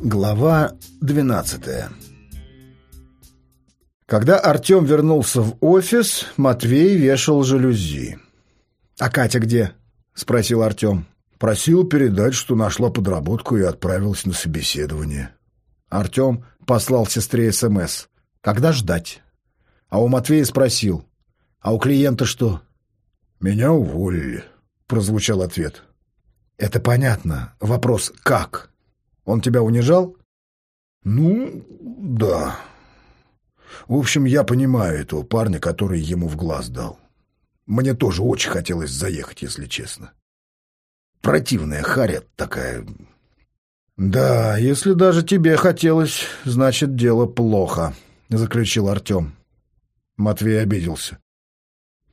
Глава 12 Когда Артем вернулся в офис, Матвей вешал жалюзи. «А Катя где?» — спросил Артем. Просил передать, что нашла подработку и отправилась на собеседование. Артем послал сестре СМС. «Когда ждать?» А у Матвея спросил. «А у клиента что?» «Меня уволили», — прозвучал ответ. «Это понятно. Вопрос «как?» Он тебя унижал? Ну, да. В общем, я понимаю этого парня, который ему в глаз дал. Мне тоже очень хотелось заехать, если честно. Противная харя такая. Да, если даже тебе хотелось, значит, дело плохо, заключил Артем. Матвей обиделся.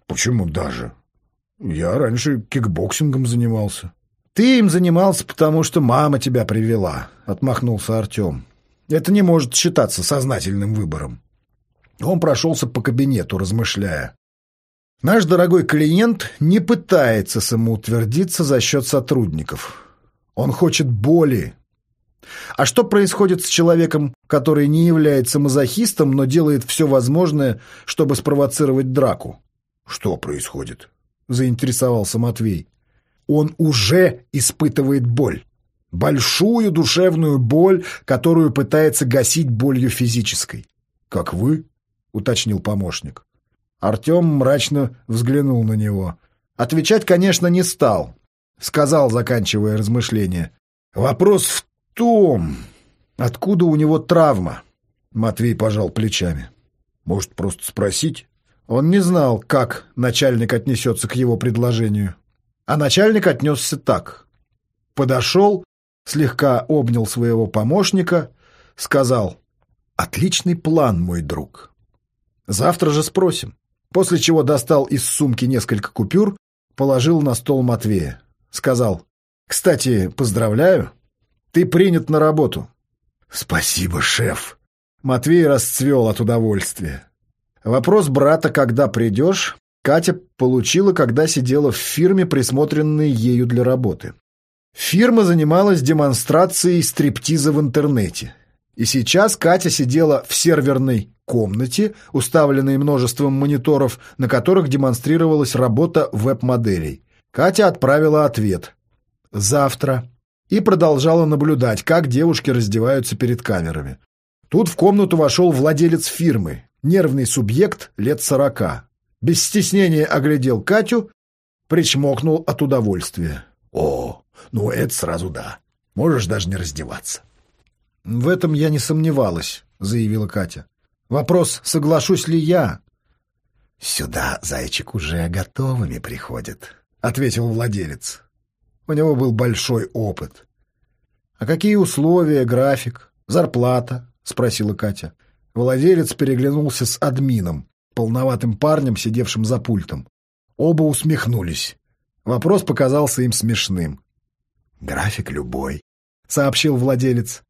Почему даже? Я раньше кикбоксингом занимался. «Ты им занимался, потому что мама тебя привела», — отмахнулся Артем. «Это не может считаться сознательным выбором». Он прошелся по кабинету, размышляя. «Наш дорогой клиент не пытается самоутвердиться за счет сотрудников. Он хочет боли. А что происходит с человеком, который не является мазохистом, но делает все возможное, чтобы спровоцировать драку?» «Что происходит?» — заинтересовался Матвей он уже испытывает боль. Большую душевную боль, которую пытается гасить болью физической. «Как вы?» — уточнил помощник. Артем мрачно взглянул на него. Отвечать, конечно, не стал. Сказал, заканчивая размышления. «Вопрос в том, откуда у него травма?» Матвей пожал плечами. «Может, просто спросить?» Он не знал, как начальник отнесется к его предложению. А начальник отнесся так. Подошел, слегка обнял своего помощника, сказал «Отличный план, мой друг. Завтра же спросим». После чего достал из сумки несколько купюр, положил на стол Матвея. Сказал «Кстати, поздравляю, ты принят на работу». «Спасибо, шеф». Матвей расцвел от удовольствия. Вопрос брата «Когда придешь?» Катя получила, когда сидела в фирме, присмотренной ею для работы. Фирма занималась демонстрацией стриптиза в интернете. И сейчас Катя сидела в серверной комнате, уставленной множеством мониторов, на которых демонстрировалась работа веб-моделей. Катя отправила ответ «Завтра» и продолжала наблюдать, как девушки раздеваются перед камерами. Тут в комнату вошел владелец фирмы, нервный субъект лет сорока без стеснения оглядел Катю, причмокнул от удовольствия. «О, ну это сразу да. Можешь даже не раздеваться». «В этом я не сомневалась», — заявила Катя. «Вопрос, соглашусь ли я?» «Сюда зайчик уже готовыми приходит», — ответил владелец. У него был большой опыт. «А какие условия, график, зарплата?» — спросила Катя. Владелец переглянулся с админом полноватым парнем, сидевшим за пультом. Оба усмехнулись. Вопрос показался им смешным. «График любой», — сообщил владелец.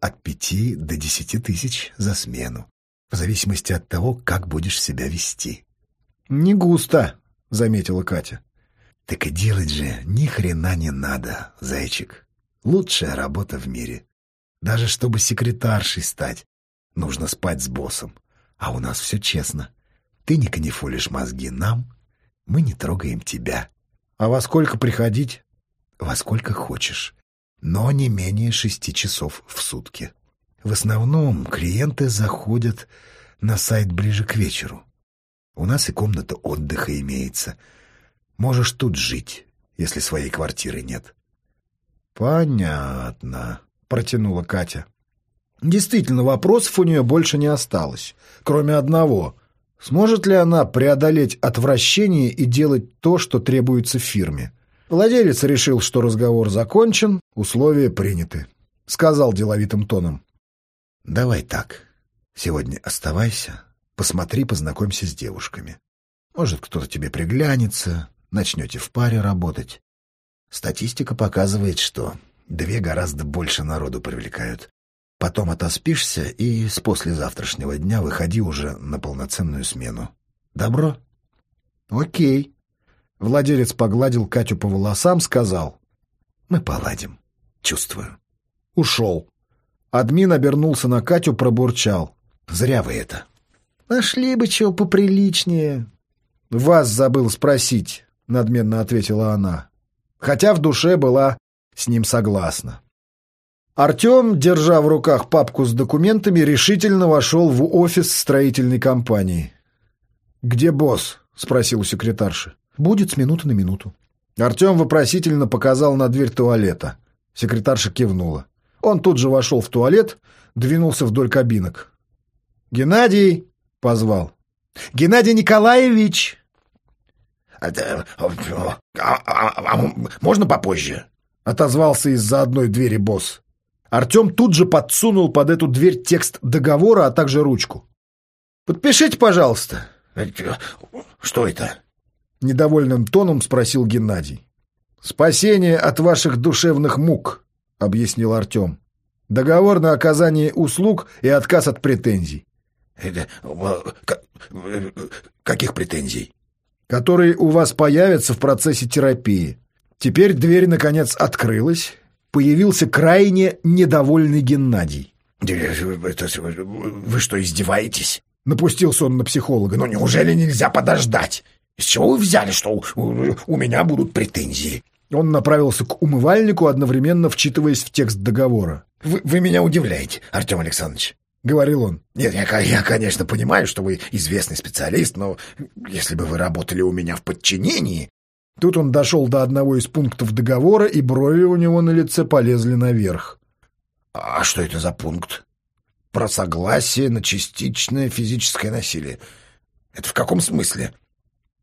«От пяти до десяти тысяч за смену, в зависимости от того, как будешь себя вести». «Не густо», — заметила Катя. «Так и делать же ни хрена не надо, зайчик. Лучшая работа в мире. Даже чтобы секретаршей стать, нужно спать с боссом. А у нас все честно. Ты не канифолишь мозги нам, мы не трогаем тебя. А во сколько приходить? Во сколько хочешь, но не менее шести часов в сутки. В основном клиенты заходят на сайт ближе к вечеру. У нас и комната отдыха имеется. Можешь тут жить, если своей квартиры нет. Понятно, протянула Катя. Действительно, вопросов у нее больше не осталось, кроме одного — Сможет ли она преодолеть отвращение и делать то, что требуется фирме? Владелец решил, что разговор закончен, условия приняты. Сказал деловитым тоном. «Давай так. Сегодня оставайся, посмотри, познакомься с девушками. Может, кто-то тебе приглянется, начнете в паре работать. Статистика показывает, что две гораздо больше народу привлекают. Потом отоспишься и с послезавтрашнего дня выходи уже на полноценную смену. Добро? Окей. Владелец погладил Катю по волосам, сказал. Мы поладим. Чувствую. Ушел. Админ обернулся на Катю, пробурчал. «Зря вы это». «Нашли бы чего поприличнее». «Вас забыл спросить», — надменно ответила она. Хотя в душе была с ним согласна. Артем, держа в руках папку с документами, решительно вошел в офис строительной компании. «Где босс?» — спросил у секретарши. «Будет с минуты на минуту». Артем вопросительно показал на дверь туалета. Секретарша кивнула. Он тут же вошел в туалет, двинулся вдоль кабинок. «Геннадий!» — позвал. «Геннадий Николаевич!» а, а, а, «Можно попозже?» — отозвался из-за одной двери босс. Артем тут же подсунул под эту дверь текст договора, а также ручку. «Подпишите, пожалуйста». Э, «Что это?» — недовольным тоном спросил Геннадий. «Спасение от ваших душевных мук», — объяснил Артем. «Договор на оказание услуг и отказ от претензий». Это, каких претензий? Которые у вас появятся в процессе терапии. Теперь дверь, наконец, открылась. Появился крайне недовольный Геннадий. Это, вы что, издеваетесь? Напустился он на психолога. Ну, неужели нельзя подождать? Из чего вы взяли, что у, у меня будут претензии? Он направился к умывальнику, одновременно вчитываясь в текст договора. «Вы, вы меня удивляете, Артем Александрович», — говорил он. «Нет, я, я, конечно, понимаю, что вы известный специалист, но если бы вы работали у меня в подчинении...» Тут он дошел до одного из пунктов договора, и брови у него на лице полезли наверх. «А что это за пункт?» «Про согласие на частичное физическое насилие. Это в каком смысле?»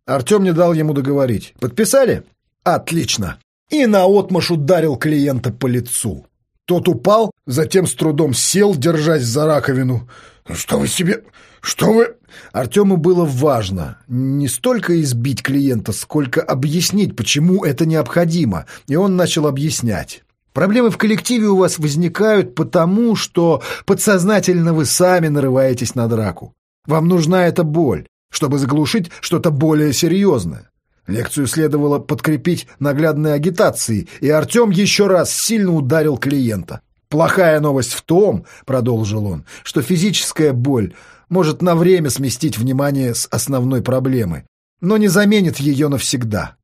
Артем не дал ему договорить. «Подписали?» Отлично. И наотмашь ударил клиента по лицу. Тот упал, затем с трудом сел, держась за раковину. «Что вы себе... Что вы...» Артему было важно не столько избить клиента, сколько объяснить, почему это необходимо. И он начал объяснять. Проблемы в коллективе у вас возникают потому, что подсознательно вы сами нарываетесь на драку. Вам нужна эта боль, чтобы заглушить что-то более серьезное. Лекцию следовало подкрепить наглядной агитацией, и Артем еще раз сильно ударил клиента. «Плохая новость в том, — продолжил он, — что физическая боль может на время сместить внимание с основной проблемы, но не заменит ее навсегда».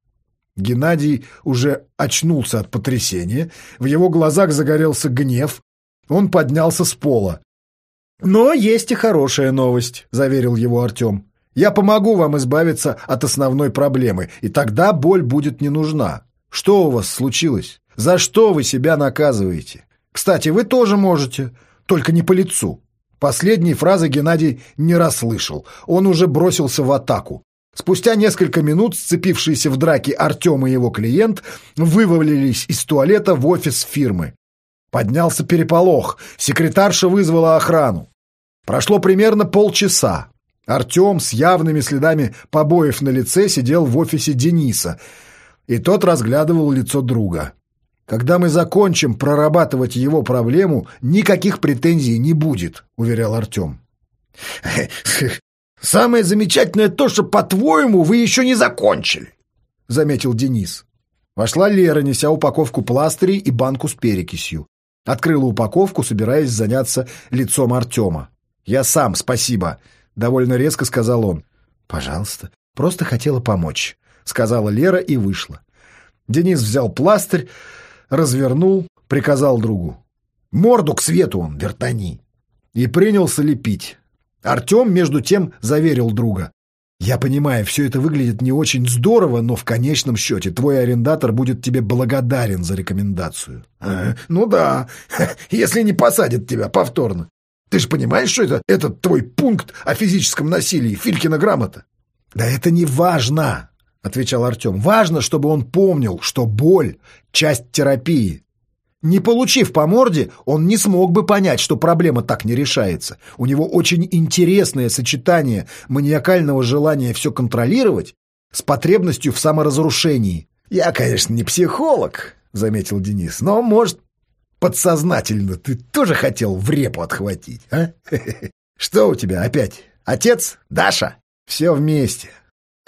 Геннадий уже очнулся от потрясения, в его глазах загорелся гнев, он поднялся с пола. «Но есть и хорошая новость», — заверил его Артем. Я помогу вам избавиться от основной проблемы, и тогда боль будет не нужна. Что у вас случилось? За что вы себя наказываете? Кстати, вы тоже можете, только не по лицу. Последней фразы Геннадий не расслышал. Он уже бросился в атаку. Спустя несколько минут сцепившиеся в драке Артем и его клиент вывалились из туалета в офис фирмы. Поднялся переполох. Секретарша вызвала охрану. Прошло примерно полчаса. Артем с явными следами побоев на лице сидел в офисе Дениса, и тот разглядывал лицо друга. «Когда мы закончим прорабатывать его проблему, никаких претензий не будет», — уверял Артем. «Самое замечательное то, что, по-твоему, вы еще не закончили», — заметил Денис. Вошла Лера, неся упаковку пластырей и банку с перекисью. Открыла упаковку, собираясь заняться лицом Артема. «Я сам, спасибо», Довольно резко сказал он. «Пожалуйста, просто хотела помочь», — сказала Лера и вышла. Денис взял пластырь, развернул, приказал другу. «Морду к свету он, вертани!» И принялся лепить. Артем, между тем, заверил друга. «Я понимаю, все это выглядит не очень здорово, но в конечном счете твой арендатор будет тебе благодарен за рекомендацию». А, «Ну да, если не посадит тебя повторно. Ты же понимаешь, что это этот твой пункт о физическом насилии, Филькина грамота? Да это не важно, отвечал Артем. Важно, чтобы он помнил, что боль — часть терапии. Не получив по морде, он не смог бы понять, что проблема так не решается. У него очень интересное сочетание маниакального желания все контролировать с потребностью в саморазрушении. «Я, конечно, не психолог», — заметил Денис, «но, может, подсознательно ты тоже хотел в репу отхватить, а? Что у тебя опять? Отец? Даша? Все вместе.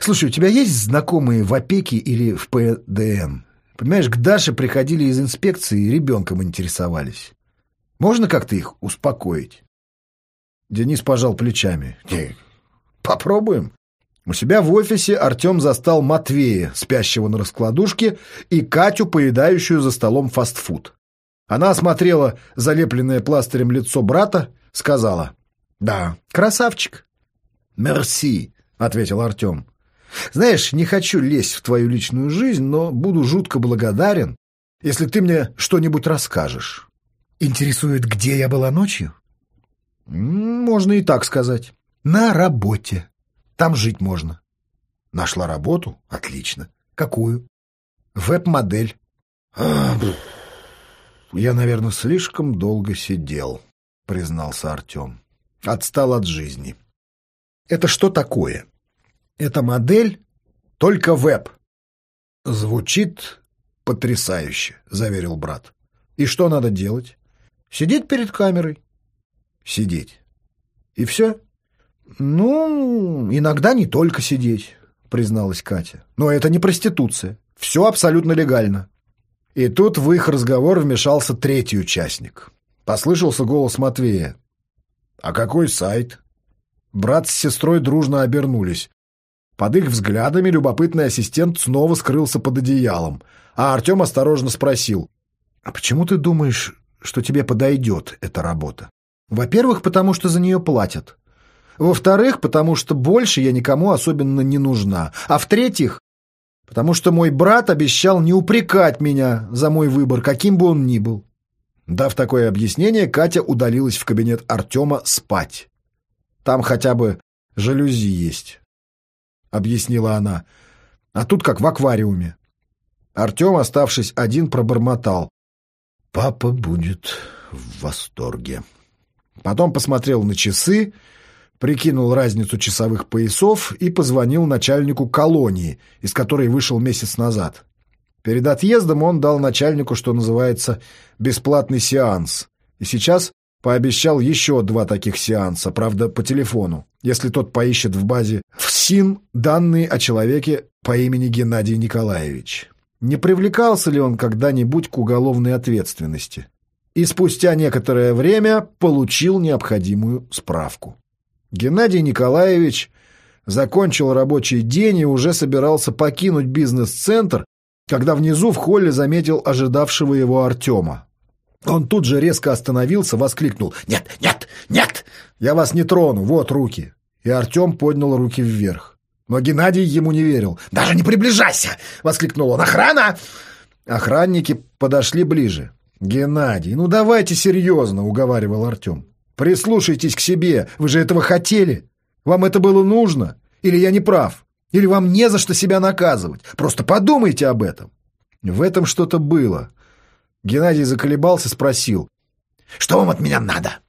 Слушай, у тебя есть знакомые в опеке или в ПДН? Понимаешь, к Даше приходили из инспекции и ребенком интересовались. Можно как-то их успокоить?» Денис пожал плечами. «Попробуем». У себя в офисе Артем застал Матвея, спящего на раскладушке, и Катю, поедающую за столом фастфуд. Она осмотрела залепленное пластырем лицо брата, сказала «Да, красавчик». «Мерси», — ответил Артем. «Знаешь, не хочу лезть в твою личную жизнь, но буду жутко благодарен, если ты мне что-нибудь расскажешь». «Интересует, где я была ночью?» «Можно и так сказать». «На работе. Там жить можно». «Нашла работу? Отлично. Какую?» «Веб-модель». «Я, наверное, слишком долго сидел», — признался Артем. «Отстал от жизни». «Это что такое?» «Это модель, только веб». «Звучит потрясающе», — заверил брат. «И что надо делать?» «Сидеть перед камерой». «Сидеть. И все?» «Ну, иногда не только сидеть», — призналась Катя. «Но это не проституция. Все абсолютно легально». И тут в их разговор вмешался третий участник. Послышался голос Матвея. «А какой сайт?» Брат с сестрой дружно обернулись. Под их взглядами любопытный ассистент снова скрылся под одеялом, а Артем осторожно спросил. «А почему ты думаешь, что тебе подойдет эта работа?» «Во-первых, потому что за нее платят. Во-вторых, потому что больше я никому особенно не нужна. А в-третьих, потому что мой брат обещал не упрекать меня за мой выбор, каким бы он ни был. Дав такое объяснение, Катя удалилась в кабинет Артема спать. «Там хотя бы жалюзи есть», — объяснила она. «А тут как в аквариуме». Артем, оставшись один, пробормотал. «Папа будет в восторге». Потом посмотрел на часы прикинул разницу часовых поясов и позвонил начальнику колонии, из которой вышел месяц назад. Перед отъездом он дал начальнику, что называется, бесплатный сеанс. И сейчас пообещал еще два таких сеанса, правда, по телефону, если тот поищет в базе ФСИН данные о человеке по имени Геннадий Николаевич. Не привлекался ли он когда-нибудь к уголовной ответственности? И спустя некоторое время получил необходимую справку. Геннадий Николаевич закончил рабочий день и уже собирался покинуть бизнес-центр, когда внизу в холле заметил ожидавшего его Артема. Он тут же резко остановился, воскликнул «Нет, нет, нет! Я вас не трону, вот руки!» И Артем поднял руки вверх. Но Геннадий ему не верил. «Даже не приближайся!» — воскликнул он. «Охрана!» Охранники подошли ближе. «Геннадий, ну давайте серьезно!» — уговаривал Артем. Прислушайтесь к себе. Вы же этого хотели. Вам это было нужно? Или я не прав? Или вам не за что себя наказывать? Просто подумайте об этом. В этом что-то было. Геннадий заколебался, спросил. Что вам от меня надо?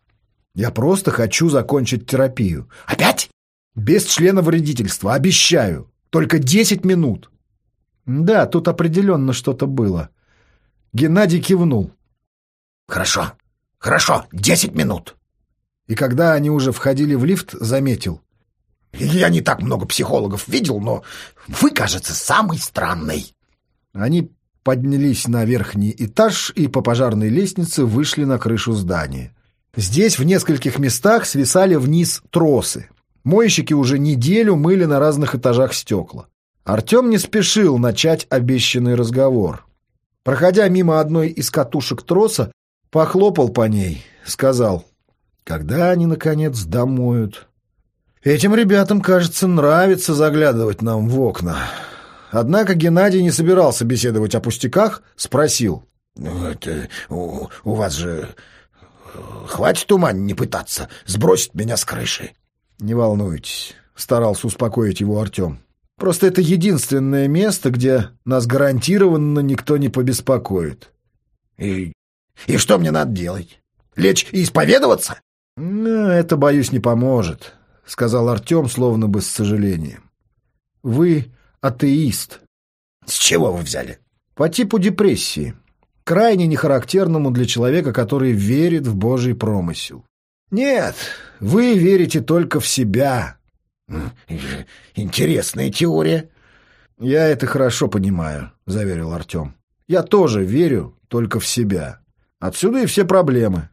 Я просто хочу закончить терапию. Опять? Без члена вредительства, обещаю. Только десять минут. Да, тут определенно что-то было. Геннадий кивнул. Хорошо, хорошо, десять минут и когда они уже входили в лифт, заметил. «Я не так много психологов видел, но вы, кажется, самый странный». Они поднялись на верхний этаж и по пожарной лестнице вышли на крышу здания. Здесь в нескольких местах свисали вниз тросы. Мойщики уже неделю мыли на разных этажах стекла. Артем не спешил начать обещанный разговор. Проходя мимо одной из катушек троса, похлопал по ней, сказал когда они, наконец, домоют? Этим ребятам, кажется, нравится заглядывать нам в окна. Однако Геннадий не собирался беседовать о пустяках, спросил. «Ну, это, у, у вас же... Хватит ума не пытаться сбросить меня с крыши». «Не волнуйтесь», — старался успокоить его Артем. «Просто это единственное место, где нас гарантированно никто не побеспокоит». «И, и что мне надо делать? Лечь и исповедоваться?» «Ну, это, боюсь, не поможет», — сказал Артем, словно бы с сожалением. «Вы атеист». «С чего вы взяли?» «По типу депрессии, крайне нехарактерному для человека, который верит в Божий промысел». «Нет, вы верите только в себя». «Интересная теория». «Я это хорошо понимаю», — заверил Артем. «Я тоже верю только в себя. Отсюда и все проблемы.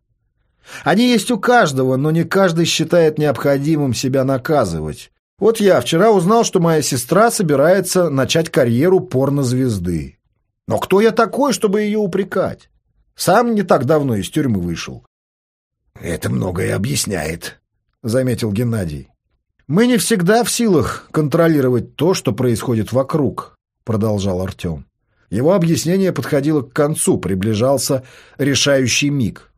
Они есть у каждого, но не каждый считает необходимым себя наказывать. Вот я вчера узнал, что моя сестра собирается начать карьеру порнозвезды. Но кто я такой, чтобы ее упрекать? Сам не так давно из тюрьмы вышел. «Это многое объясняет», — заметил Геннадий. «Мы не всегда в силах контролировать то, что происходит вокруг», — продолжал Артем. Его объяснение подходило к концу, приближался решающий миг.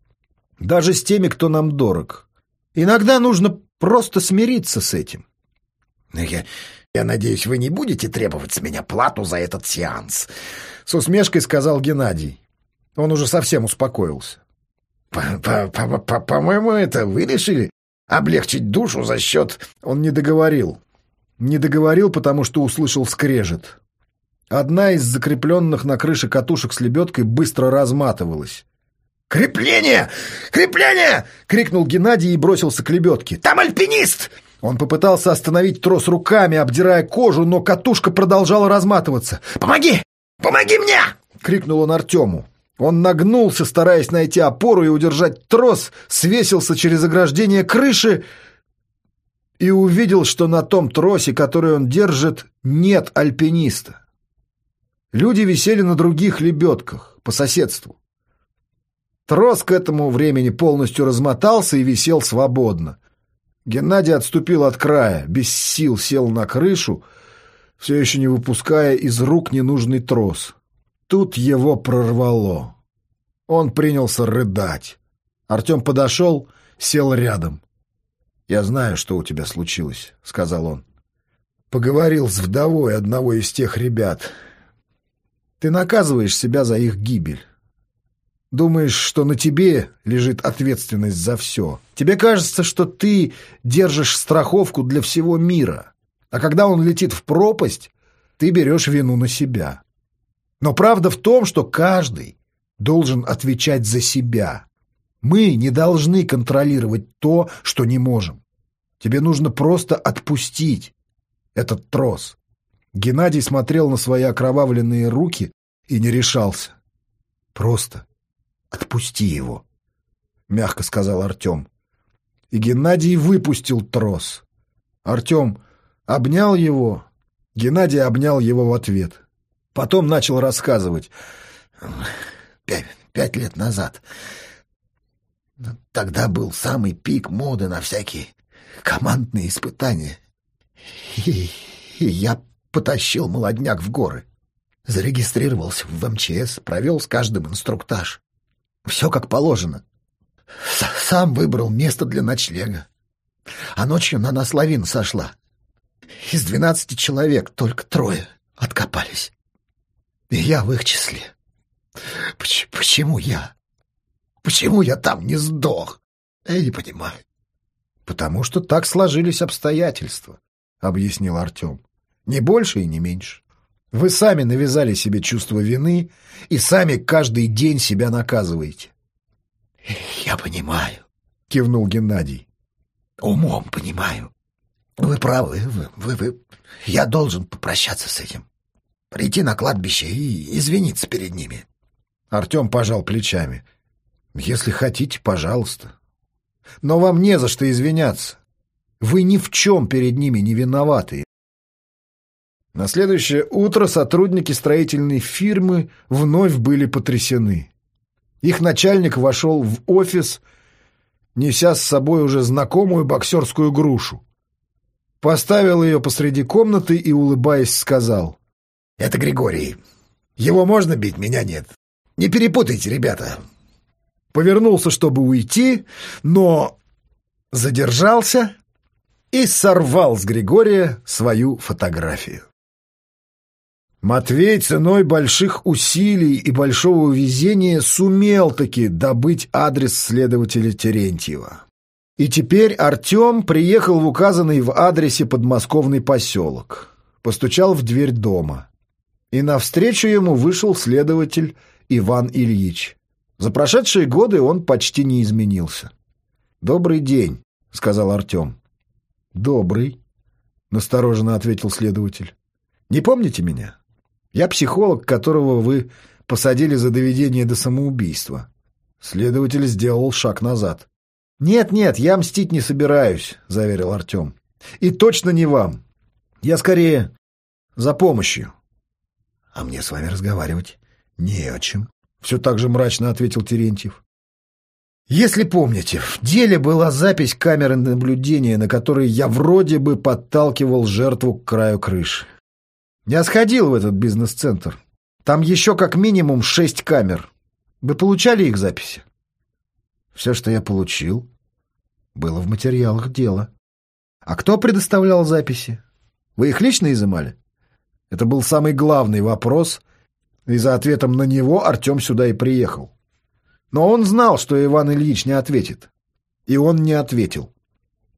Даже с теми, кто нам дорог. Иногда нужно просто смириться с этим. «Я, я надеюсь, вы не будете требовать с меня плату за этот сеанс?» С усмешкой сказал Геннадий. Он уже совсем успокоился. «По-моему, это вы решили облегчить душу за счет...» Он не договорил. Не договорил, потому что услышал скрежет. Одна из закрепленных на крыше катушек с лебедкой быстро разматывалась. «Крепление! Крепление!» — крикнул Геннадий и бросился к лебедке. «Там альпинист!» Он попытался остановить трос руками, обдирая кожу, но катушка продолжала разматываться. «Помоги! Помоги мне!» — крикнул он Артему. Он нагнулся, стараясь найти опору и удержать трос, свесился через ограждение крыши и увидел, что на том тросе, который он держит, нет альпиниста. Люди висели на других лебедках, по соседству. Трос к этому времени полностью размотался и висел свободно. Геннадий отступил от края, без сил сел на крышу, все еще не выпуская из рук ненужный трос. Тут его прорвало. Он принялся рыдать. Артем подошел, сел рядом. «Я знаю, что у тебя случилось», — сказал он. Поговорил с вдовой одного из тех ребят. Ты наказываешь себя за их гибель. Думаешь, что на тебе лежит ответственность за все. Тебе кажется, что ты держишь страховку для всего мира. А когда он летит в пропасть, ты берешь вину на себя. Но правда в том, что каждый должен отвечать за себя. Мы не должны контролировать то, что не можем. Тебе нужно просто отпустить этот трос. Геннадий смотрел на свои окровавленные руки и не решался. Просто отпусти его, — мягко сказал Артем. И Геннадий выпустил трос. Артем обнял его, Геннадий обнял его в ответ. Потом начал рассказывать. Пять, пять лет назад. Тогда был самый пик моды на всякие командные испытания. И, и я потащил молодняк в горы. Зарегистрировался в МЧС, провел с каждым инструктаж. Все как положено. С Сам выбрал место для ночлега. А ночью на нас лавина сошла. Из двенадцати человек только трое откопались. И я в их числе. Почему я? Почему я там не сдох? Я не понимаю. Потому что так сложились обстоятельства, объяснил Артем. Не больше и не меньше. Вы сами навязали себе чувство вины и сами каждый день себя наказываете. Я понимаю, кивнул Геннадий. Умом понимаю. Вы правы, вы, вы, вы. Я должен попрощаться с этим прийти на кладбище и извиниться перед ними. Артем пожал плечами. Если хотите, пожалуйста. Но вам не за что извиняться. Вы ни в чем перед ними не виноваты. На следующее утро сотрудники строительной фирмы вновь были потрясены. Их начальник вошел в офис, неся с собой уже знакомую боксерскую грушу. Поставил ее посреди комнаты и, улыбаясь, сказал — это Григорий. Его можно бить, меня нет. Не перепутайте, ребята. Повернулся, чтобы уйти, но задержался и сорвал с Григория свою фотографию. Матвей ценой больших усилий и большого везения сумел таки добыть адрес следователя Терентьева. И теперь Артем приехал в указанный в адресе подмосковный поселок. Постучал в дверь дома и навстречу ему вышел следователь Иван Ильич. За прошедшие годы он почти не изменился. «Добрый день», — сказал Артем. «Добрый», — настороженно ответил следователь. «Не помните меня? Я психолог, которого вы посадили за доведение до самоубийства». Следователь сделал шаг назад. «Нет-нет, я мстить не собираюсь», — заверил Артем. «И точно не вам. Я скорее за помощью». «А мне с вами разговаривать не о чем», — все так же мрачно ответил Терентьев. «Если помните, в деле была запись камеры наблюдения, на которой я вроде бы подталкивал жертву к краю крыши. Я сходил в этот бизнес-центр. Там еще как минимум шесть камер. Вы получали их записи?» «Все, что я получил, было в материалах дела. А кто предоставлял записи? Вы их лично изымали? Это был самый главный вопрос, и за ответом на него Артем сюда и приехал. Но он знал, что Иван Ильич не ответит. И он не ответил.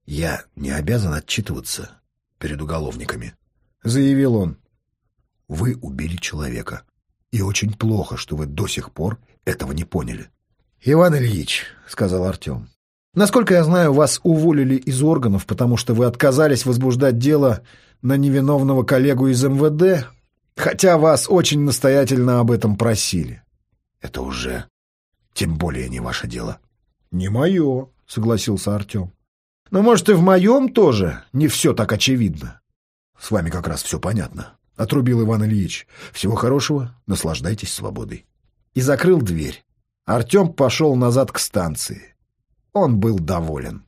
«Я не обязан отчитываться перед уголовниками», — заявил он. «Вы убили человека, и очень плохо, что вы до сих пор этого не поняли». «Иван Ильич», — сказал Артем, Насколько я знаю, вас уволили из органов, потому что вы отказались возбуждать дело на невиновного коллегу из МВД, хотя вас очень настоятельно об этом просили. Это уже тем более не ваше дело. — Не мое, — согласился Артем. — Но, может, и в моем тоже не все так очевидно. — С вами как раз все понятно, — отрубил Иван Ильич. — Всего хорошего, наслаждайтесь свободой. И закрыл дверь. Артем пошел назад к станции. Он был доволен.